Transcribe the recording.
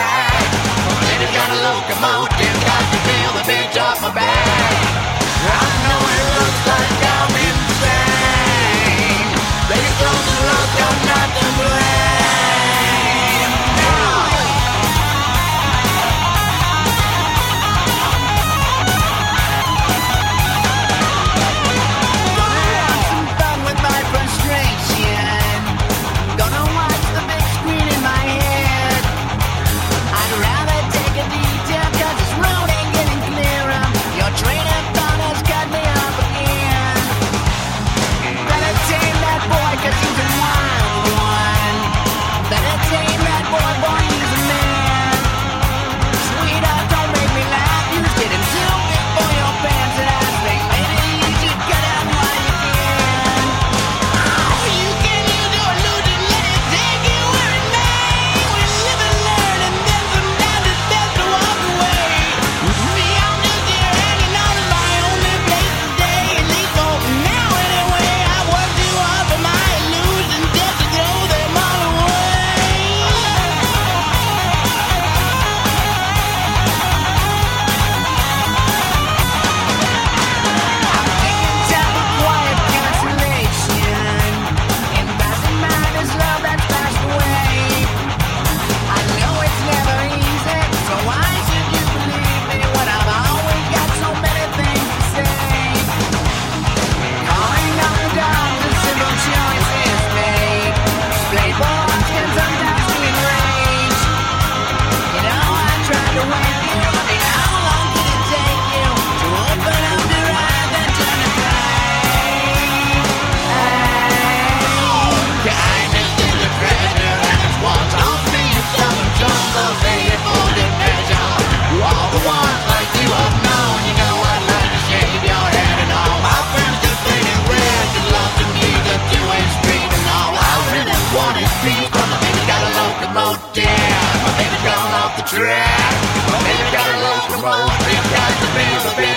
ride. Then it's got a locomotive, got to feel the beat off my back. crap. Well, you gotta lose more. most, you got to be the big